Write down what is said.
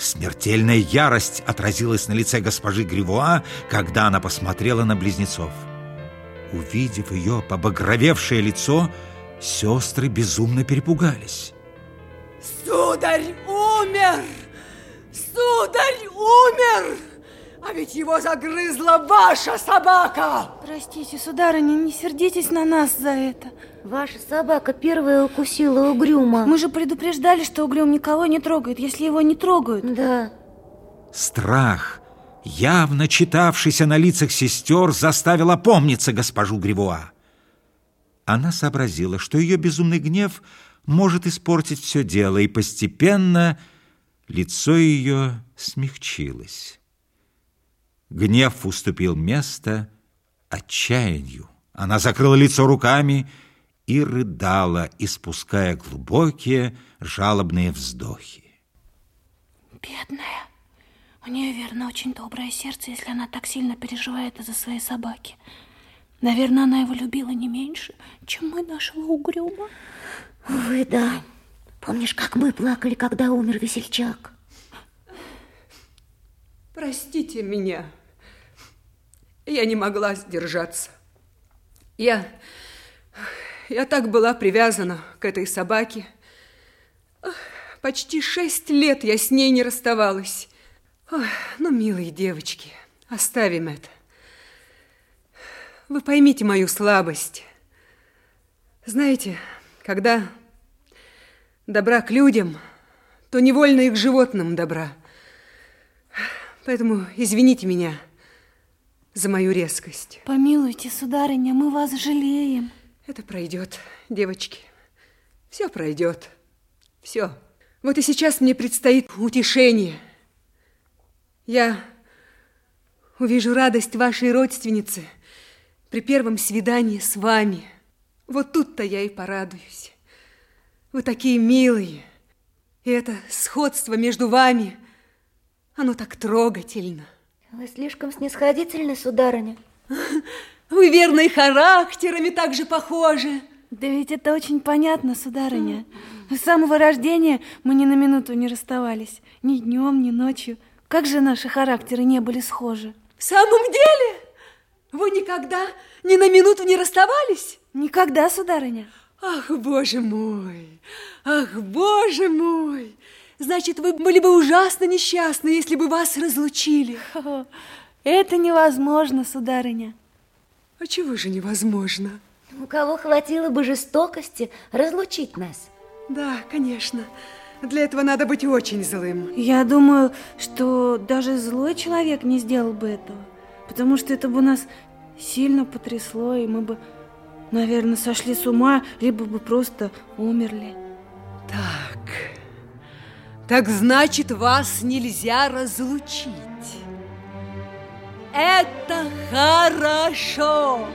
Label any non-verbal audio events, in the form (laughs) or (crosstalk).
Смертельная ярость отразилась на лице госпожи Гривуа, когда она посмотрела на близнецов. Увидев ее побагровевшее лицо, сестры безумно перепугались. Сударь умер! Сударь умер! А ведь его загрызла ваша собака! Простите, сударыня, не сердитесь на нас за это. Ваша собака первая укусила угрюма. Мы же предупреждали, что угрюм никого не трогает, если его не трогают. Да. Страх, явно читавшийся на лицах сестер, заставил опомниться госпожу Гривуа. Она сообразила, что ее безумный гнев может испортить все дело, и постепенно лицо ее смягчилось. Гнев уступил место отчаянию. Она закрыла лицо руками и рыдала, испуская глубокие жалобные вздохи. Бедная. У нее, верно, очень доброе сердце, если она так сильно переживает из-за своей собаки. Наверное, она его любила не меньше, чем мы нашего угрюма. Вы да. Помнишь, как мы плакали, когда умер весельчак? Простите меня. Я не могла сдержаться. Я... Я так была привязана к этой собаке. Почти шесть лет я с ней не расставалась. Ой, ну, милые девочки, оставим это. Вы поймите мою слабость. Знаете, когда добра к людям, то невольно и к животным добра. Поэтому извините меня за мою резкость. Помилуйте, сударыня, мы вас жалеем. Это пройдет, девочки. Все пройдет. Все. Вот и сейчас мне предстоит утешение. Я увижу радость вашей родственницы при первом свидании с вами. Вот тут-то я и порадуюсь. Вы такие милые. И это сходство между вами, оно так трогательно. Вы слишком снисходительны, сударыня. (laughs) Вы верно и характерами так же похожи. Да ведь это очень понятно, сударыня. С самого рождения мы ни на минуту не расставались. Ни днем, ни ночью. Как же наши характеры не были схожи? В самом деле? Вы никогда ни на минуту не расставались? Никогда, сударыня. Ах, боже мой! Ах, боже мой! Значит, вы были бы ужасно несчастны, если бы вас разлучили. (laughs) Это невозможно, сударыня. А чего же невозможно? У кого хватило бы жестокости разлучить нас? Да, конечно. Для этого надо быть очень злым. Я думаю, что даже злой человек не сделал бы этого. Потому что это бы нас сильно потрясло, и мы бы, наверное, сошли с ума, либо бы просто умерли. Так, так значит, вас нельзя разлучить. Это хорошо.